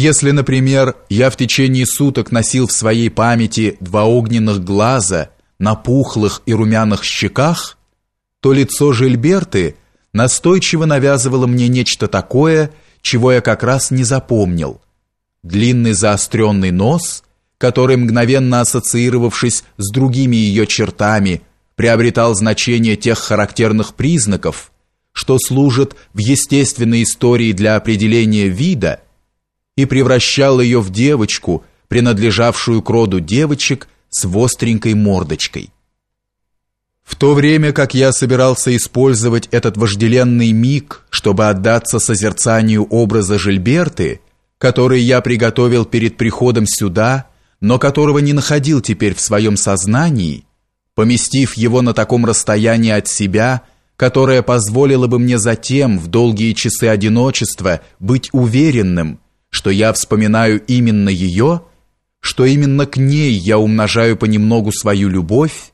Если, например, я в течение суток носил в своей памяти два огненных глаза на пухлых и румяных щеках, то лицо Жильберты настойчиво навязывало мне нечто такое, чего я как раз не запомнил. Длинный заостренный нос, который, мгновенно ассоциировавшись с другими ее чертами, приобретал значение тех характерных признаков, что служат в естественной истории для определения вида, и превращал ее в девочку, принадлежавшую к роду девочек с востренькой мордочкой. В то время как я собирался использовать этот вожделенный миг, чтобы отдаться созерцанию образа Жильберты, который я приготовил перед приходом сюда, но которого не находил теперь в своем сознании, поместив его на таком расстоянии от себя, которое позволило бы мне затем в долгие часы одиночества быть уверенным, что я вспоминаю именно ее, что именно к ней я умножаю понемногу свою любовь,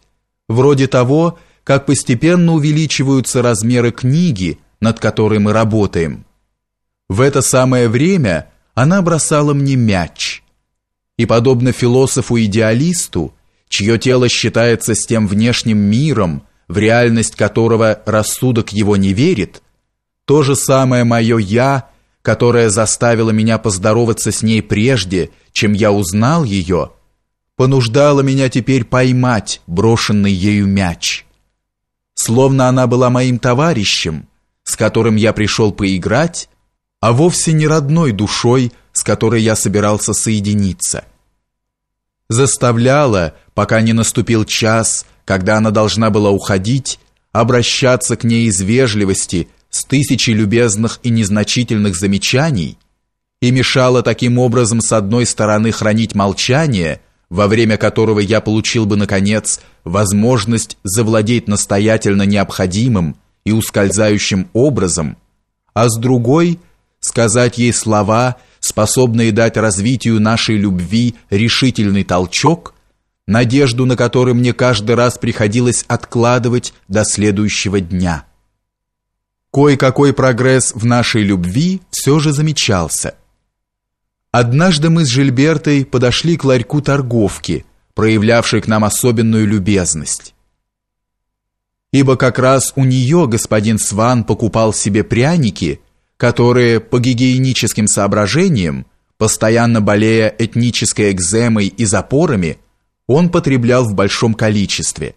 вроде того, как постепенно увеличиваются размеры книги, над которой мы работаем. В это самое время она бросала мне мяч. И подобно философу-идеалисту, чье тело считается с тем внешним миром, в реальность которого рассудок его не верит, то же самое мое «я», которое заставило меня поздороваться с ней прежде, чем я узнал ее – понуждала меня теперь поймать брошенный ею мяч. Словно она была моим товарищем, с которым я пришел поиграть, а вовсе не родной душой, с которой я собирался соединиться. Заставляла, пока не наступил час, когда она должна была уходить, обращаться к ней из вежливости с тысячей любезных и незначительных замечаний и мешала таким образом с одной стороны хранить молчание – во время которого я получил бы, наконец, возможность завладеть настоятельно необходимым и ускользающим образом, а с другой – сказать ей слова, способные дать развитию нашей любви решительный толчок, надежду на который мне каждый раз приходилось откладывать до следующего дня. Кой-какой прогресс в нашей любви все же замечался – Однажды мы с Жильбертой подошли к ларьку торговки, проявлявшей к нам особенную любезность. Ибо как раз у нее господин Сван покупал себе пряники, которые по гигиеническим соображениям, постоянно болея этнической экземой и запорами, он потреблял в большом количестве.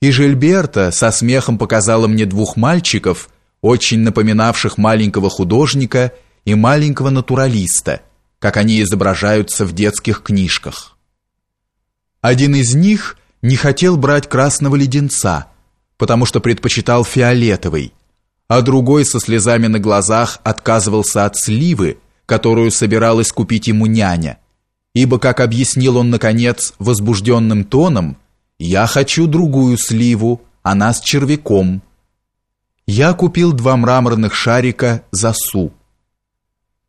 И Жильберта со смехом показала мне двух мальчиков, очень напоминавших маленького художника и маленького натуралиста – как они изображаются в детских книжках. Один из них не хотел брать красного леденца, потому что предпочитал фиолетовый, а другой со слезами на глазах отказывался от сливы, которую собиралась купить ему няня, ибо, как объяснил он, наконец, возбужденным тоном, «Я хочу другую сливу, она с червяком». Я купил два мраморных шарика за су.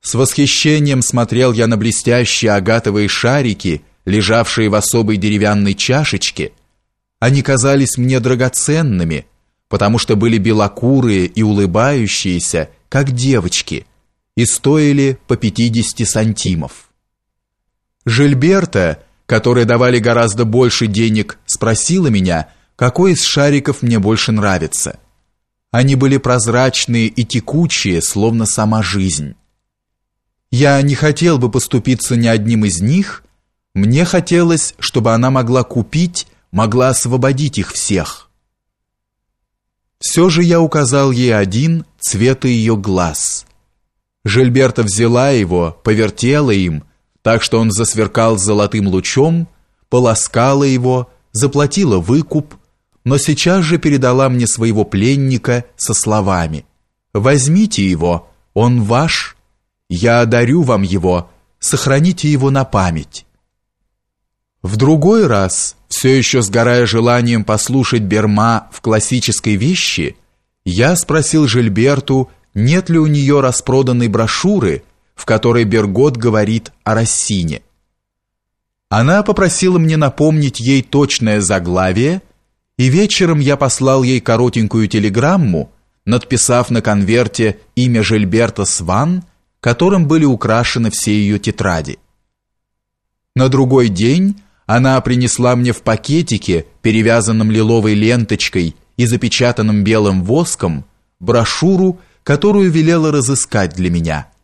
С восхищением смотрел я на блестящие агатовые шарики, лежавшие в особой деревянной чашечке. Они казались мне драгоценными, потому что были белокурые и улыбающиеся, как девочки, и стоили по 50 сантимов. Жильберта, которой давали гораздо больше денег, спросила меня, какой из шариков мне больше нравится. Они были прозрачные и текучие, словно сама жизнь. Я не хотел бы поступиться ни одним из них, мне хотелось, чтобы она могла купить, могла освободить их всех. Все же я указал ей один цвета ее глаз. Жильберта взяла его, повертела им, так что он засверкал золотым лучом, полоскала его, заплатила выкуп, но сейчас же передала мне своего пленника со словами «Возьмите его, он ваш». Я одарю вам его, сохраните его на память. В другой раз, все еще сгорая желанием послушать Берма в классической вещи, я спросил Жильберту, нет ли у нее распроданной брошюры, в которой Бергот говорит о Рассине. Она попросила мне напомнить ей точное заглавие, и вечером я послал ей коротенькую телеграмму, надписав на конверте имя Жильберта Сван – которым были украшены все ее тетради. На другой день она принесла мне в пакетике, перевязанном лиловой ленточкой и запечатанном белым воском, брошюру, которую велела разыскать для меня –